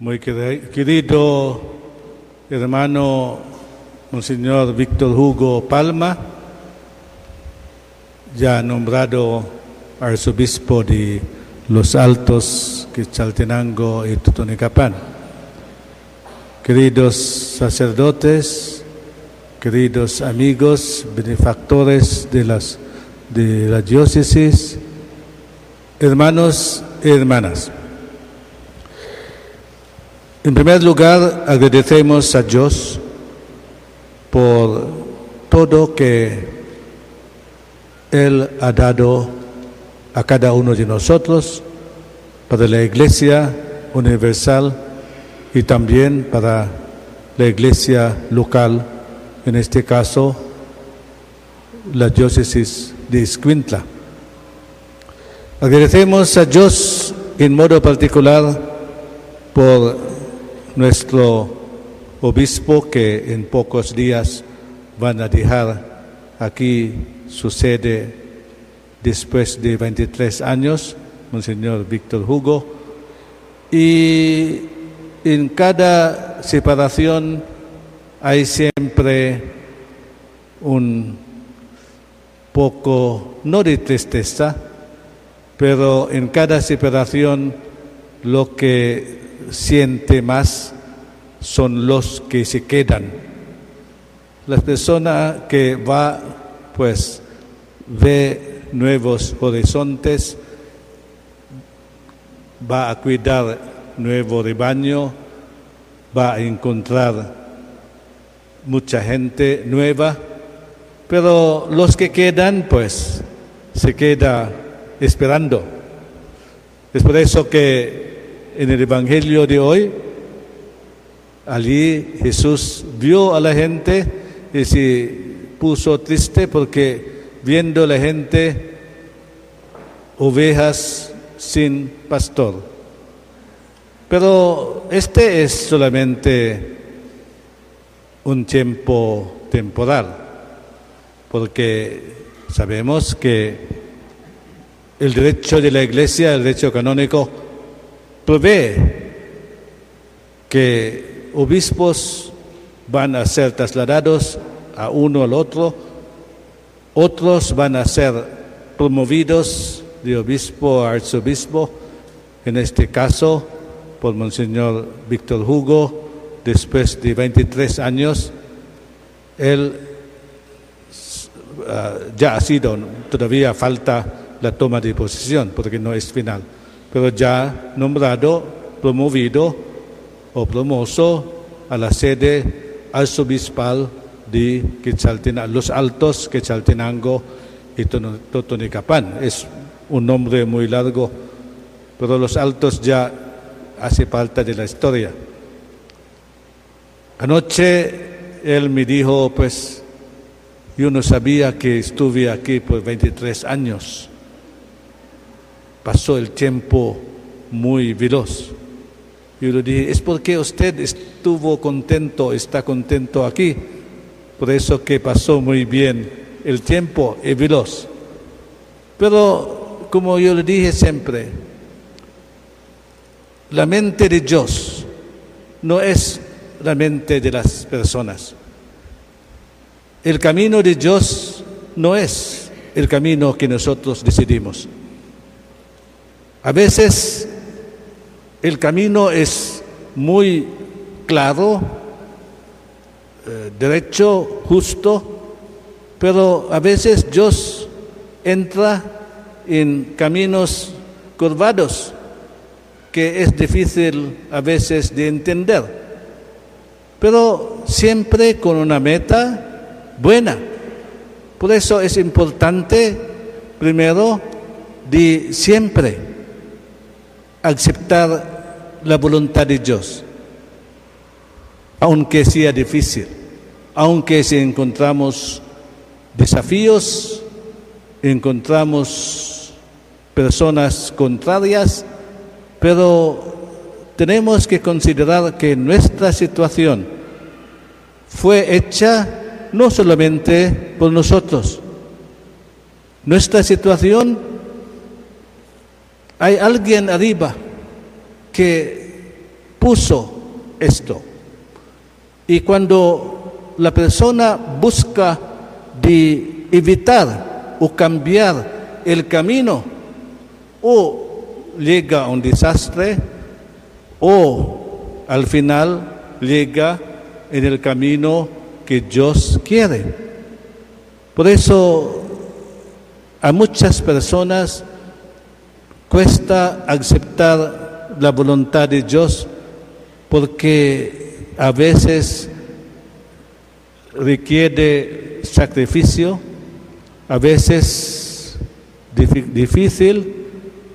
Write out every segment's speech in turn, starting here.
muy querido hermano Monseñor Víctor Hugo Palma, ya nombrado arzobispo de Los Altos, Quetzaltenango y Totonicapán. Queridos sacerdotes, queridos amigos, benefactores de, las, de la diócesis, hermanos y hermanas. En primer lugar, agradecemos a Dios por todo que Él ha dado a cada uno de nosotros, para la Iglesia Universal y también para la Iglesia local, en este caso la diócesis de Escuintla. Agradecemos a Dios en modo particular por nuestro obispo que en pocos días van a dejar aquí su sede después de 23 años, Monseñor Víctor Hugo, y en cada separación hay siempre un poco, no de tristeza, pero en cada separación lo que siente más son los que se quedan. La persona que va, pues, ve nuevos horizontes, va a cuidar nuevo rebaño, va a encontrar mucha gente nueva, pero los que quedan, pues, se queda esperando. Es por eso que en el Evangelio de hoy, allí Jesús vio a la gente y se puso triste porque viendo a la gente ovejas sin pastor. Pero este es solamente un tiempo temporal, porque sabemos que el derecho de la Iglesia, el derecho canónico, prevé que obispos van a ser trasladados a uno al otro, otros van a ser promovidos de obispo a arzobispo, en este caso por Monseñor Víctor Hugo, después de 23 años, él uh, ya ha sido, todavía falta la toma de posición porque no es final pero ya nombrado, promovido o promoso a la sede arzobispal de Quetzaltenango, Los Altos, Quetzaltenango y Totonicapán. Es un nombre muy largo, pero Los Altos ya hace falta de la historia. Anoche él me dijo, pues, yo no sabía que estuve aquí por 23 años pasó el tiempo muy veloz. Yo le dije, es porque usted estuvo contento, está contento aquí. Por eso que pasó muy bien el tiempo es veloz. Pero como yo le dije siempre, la mente de Dios no es la mente de las personas. El camino de Dios no es el camino que nosotros decidimos. A veces el camino es muy claro, eh, derecho, justo, pero a veces Dios entra en caminos curvados que es difícil a veces de entender, pero siempre con una meta buena. Por eso es importante, primero, de siempre aceptar la voluntad de Dios, aunque sea difícil, aunque si encontramos desafíos, encontramos personas contrarias, pero tenemos que considerar que nuestra situación fue hecha no solamente por nosotros, nuestra situación hay alguien arriba que puso esto. Y cuando la persona busca de evitar o cambiar el camino, o llega a un desastre, o al final llega en el camino que Dios quiere. Por eso a muchas personas cuesta aceptar la voluntad de Dios porque a veces requiere sacrificio, a veces difícil,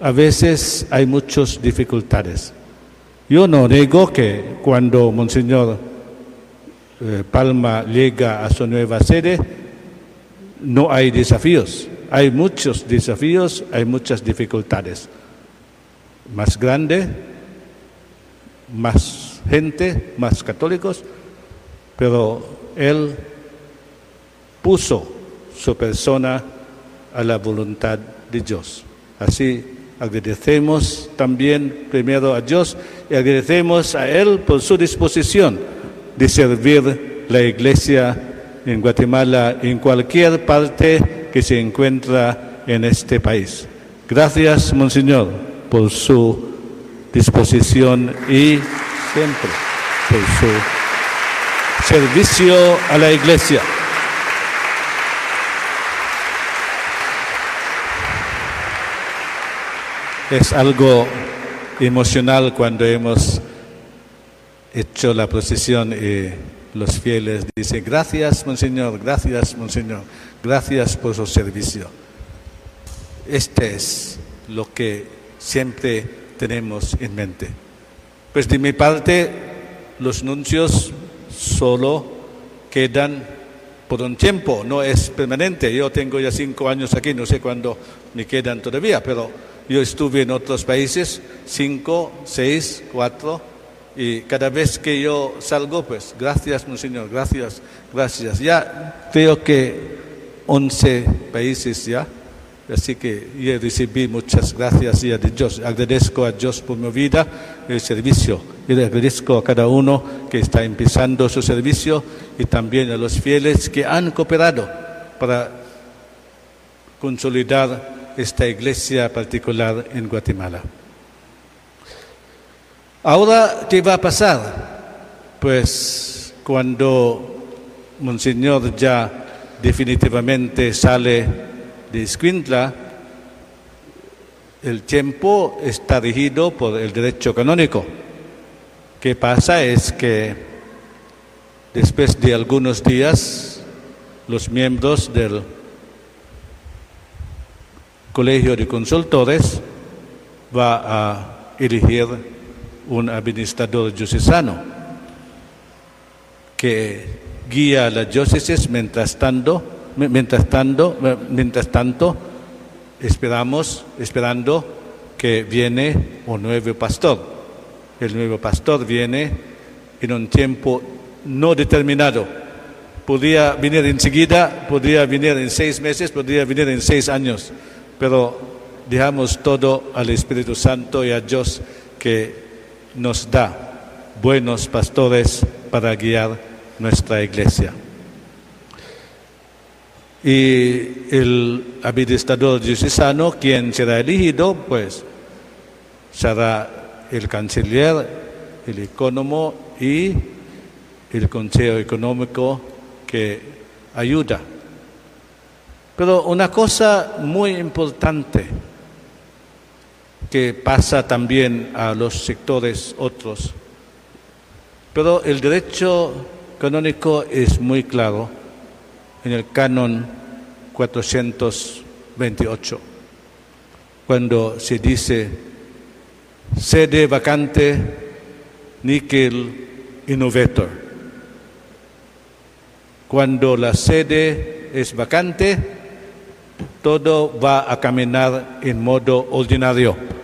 a veces hay muchas dificultades. Yo no digo que cuando Monseñor eh, Palma llega a su nueva sede no hay desafíos. Hay muchos desafíos, hay muchas dificultades. Más grande, más gente, más católicos, pero él puso su persona a la voluntad de Dios. Así agradecemos también primero a Dios y agradecemos a Él por su disposición de servir la iglesia en Guatemala, en cualquier parte que se encuentra en este país. Gracias, Monseñor, por su disposición y siempre por su servicio a la iglesia. Es algo emocional cuando hemos hecho la procesión y los fieles dicen, gracias, Monseñor, gracias, Monseñor, gracias por su servicio. Este es lo que siempre tenemos en mente. Pues de mi parte, los nuncios solo quedan por un tiempo, no es permanente. Yo tengo ya cinco años aquí, no sé cuándo me quedan todavía, pero yo estuve en otros países, cinco, seis, cuatro, y cada vez que yo salgo, pues gracias, Monseñor, gracias, gracias. Ya creo que once países ya, así que yo recibí muchas gracias ya de Dios. Agradezco a Dios por mi vida, el servicio, y le agradezco a cada uno que está empezando su servicio y también a los fieles que han cooperado para consolidar esta iglesia particular en Guatemala. Ahora, ¿qué va a pasar? Pues cuando Monseñor ya definitivamente sale de Escuintla, el tiempo está regido por el derecho canónico. ¿Qué pasa? Es que después de algunos días, los miembros del colegio de consultores va a elegir un administrador diocesano que guía a la diócesis mientras tanto, mientras tanto, mientras tanto esperamos, esperando que viene un nuevo pastor. El nuevo pastor viene en un tiempo no determinado. Podría venir enseguida, podría venir en seis meses, podría venir en seis años pero dejamos todo al Espíritu Santo y a Dios que nos da buenos pastores para guiar nuestra iglesia. Y el administrador diocesano, quien será elegido, pues será el canciller, el economo y el consejo económico que ayuda pero una cosa muy importante que pasa también a los sectores otros, pero el derecho canónico es muy claro en el canon 428, cuando se dice sede vacante, níquel innovator. Cuando la sede es vacante, todo va a caminar en modo ordinario.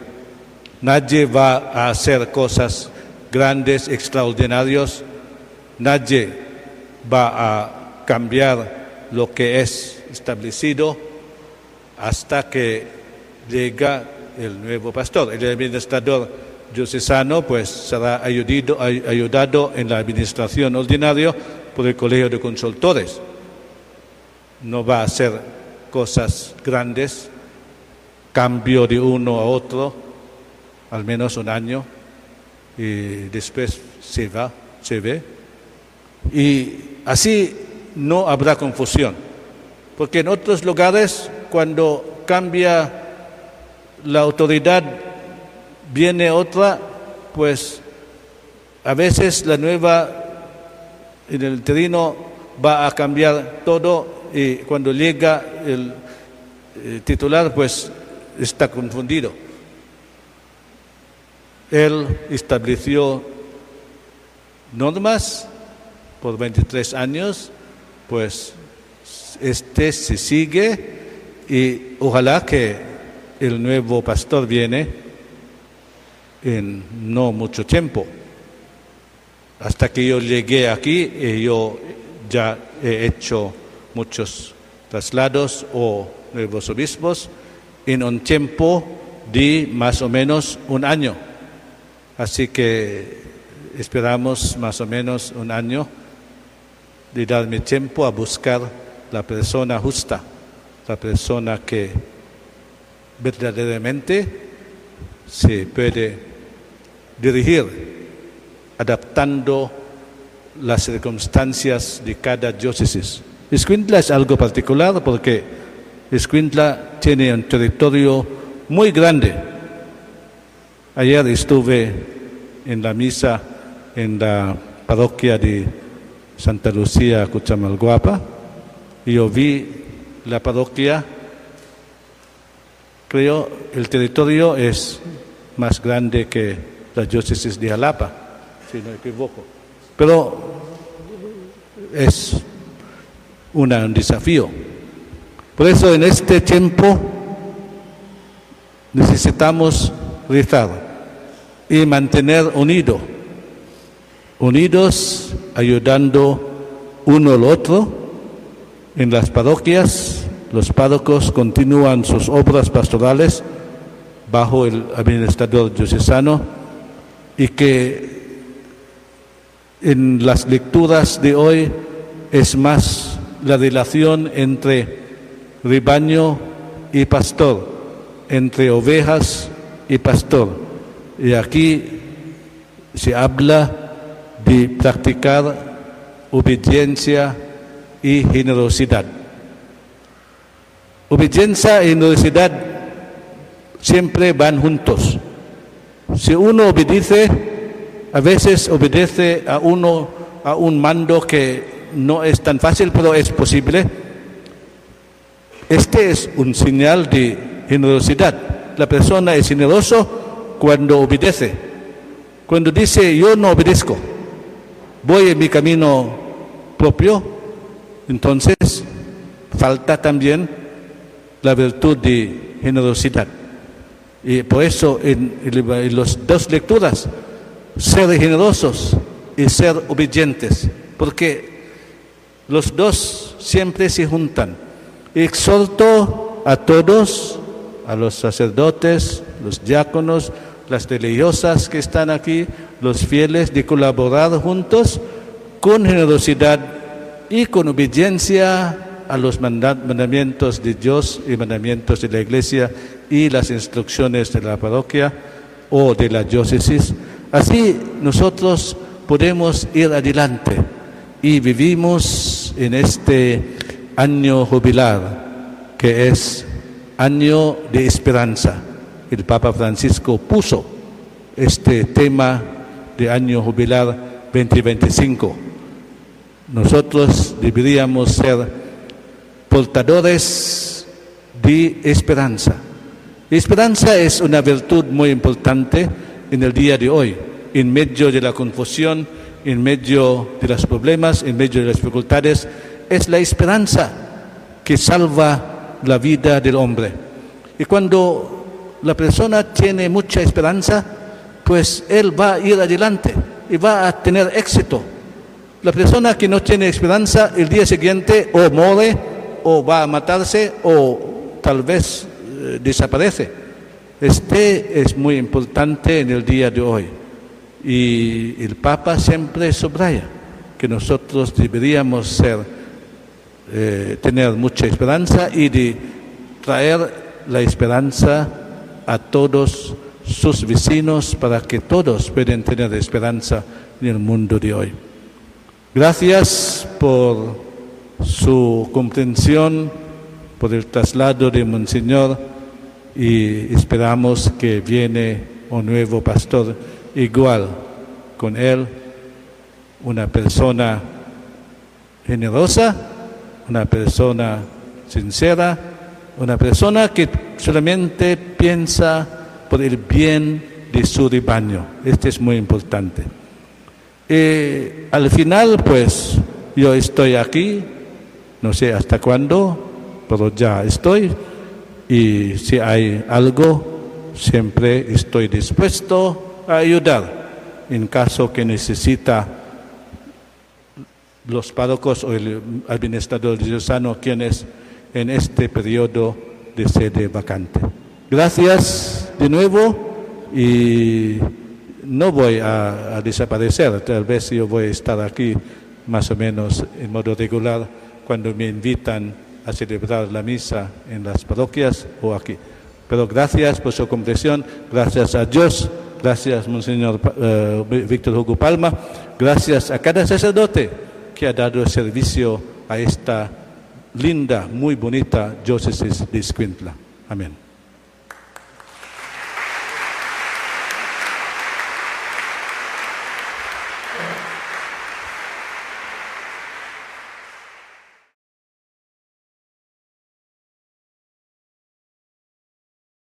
Nadie va a hacer cosas grandes, extraordinarios. Nadie va a cambiar lo que es establecido hasta que llega el nuevo pastor. El administrador diocesano pues será ayudado, ayudado en la administración ordinaria por el Colegio de Consultores. No va a hacer cosas grandes, cambio de uno a otro, al menos un año, y después se va, se ve. Y así no habrá confusión, porque en otros lugares cuando cambia la autoridad viene otra, pues a veces la nueva en el terreno va a cambiar todo y cuando llega el, titular pues está confundido. Él estableció normas por 23 años, pues este se sigue y ojalá que el nuevo pastor viene en no mucho tiempo. Hasta que yo llegué aquí, eh, yo ya he hecho muchos traslados o nuevos obispos en un tiempo de más o menos un año. Así que esperamos más o menos un año de darme tiempo a buscar la persona justa, la persona que verdaderamente se puede dirigir, adaptando las circunstancias de cada diócesis. Escuintla es algo particular porque Escuintla tiene un territorio muy grande. Ayer estuve en la misa en la parroquia de Santa Lucía, Cuchamalguapa, y yo vi la parroquia, creo el territorio es más grande que la diócesis de Jalapa, si no me equivoco. Pero es un desafío. Por eso en este tiempo necesitamos rezar y mantener unidos, unidos ayudando uno al otro. En las parroquias, los párrocos continúan sus obras pastorales bajo el administrador diocesano y que en las lecturas de hoy es más la relación entre rebaño y pastor, entre ovejas y pastor. Y aquí se habla de practicar obediencia y generosidad. Obediencia y generosidad siempre van juntos. Si uno obedece, a veces obedece a uno a un mando que no es tan fácil, pero es posible. Este es un señal de generosidad. La persona es generoso cuando obedece. Cuando dice yo no obedezco, voy en mi camino propio, entonces falta también la virtud de generosidad. Y por eso en, las dos lecturas, ser generosos y ser obedientes, porque los dos siempre se juntan. Exhorto a todos, a los sacerdotes, los diáconos, las religiosas que están aquí, los fieles, de colaborar juntos con generosidad y con obediencia a los mandamientos de Dios y mandamientos de la Iglesia y las instrucciones de la parroquia o de la diócesis. Así nosotros podemos ir adelante y vivimos en este año jubilar que es año de esperanza. El Papa Francisco puso este tema de año jubilar 2025. Nosotros deberíamos ser portadores de esperanza esperanza es una virtud muy importante en el día de hoy, en medio de la confusión, en medio de los problemas, en medio de las dificultades. Es la esperanza que salva la vida del hombre. Y cuando la persona tiene mucha esperanza, pues él va a ir adelante y va a tener éxito. La persona que no tiene esperanza, el día siguiente o muere o va a matarse o tal vez eh, desaparece. Este es muy importante en el día de hoy. Y el Papa siempre subraya que nosotros deberíamos ser, eh, tener mucha esperanza y traer la esperanza a todos sus vecinos para que todos puedan tener esperanza en el mundo de hoy. Gracias por su comprensión, por el traslado de Monseñor y esperamos que viene un nuevo pastor igual con él, una persona generosa, una persona sincera, una persona que solamente piensa por el bien de su rebaño. Este es muy importante. Y al final, pues, yo estoy aquí, no sé hasta cuándo, pero ya estoy. Y si hay algo, siempre estoy dispuesto a ayudar en caso que necesita los párrocos o el administrador diocesano quienes en este periodo de sede vacante. Gracias de nuevo y no voy a, desaparecer, tal vez yo voy a estar aquí más o menos en modo regular cuando me invitan a celebrar la misa en las parroquias o aquí. Pero gracias por su comprensión, gracias a Dios, gracias Monseñor uh, Víctor Hugo Palma, gracias a cada sacerdote que ha dado servicio a esta linda, muy bonita diócesis de Escuintla. Amén.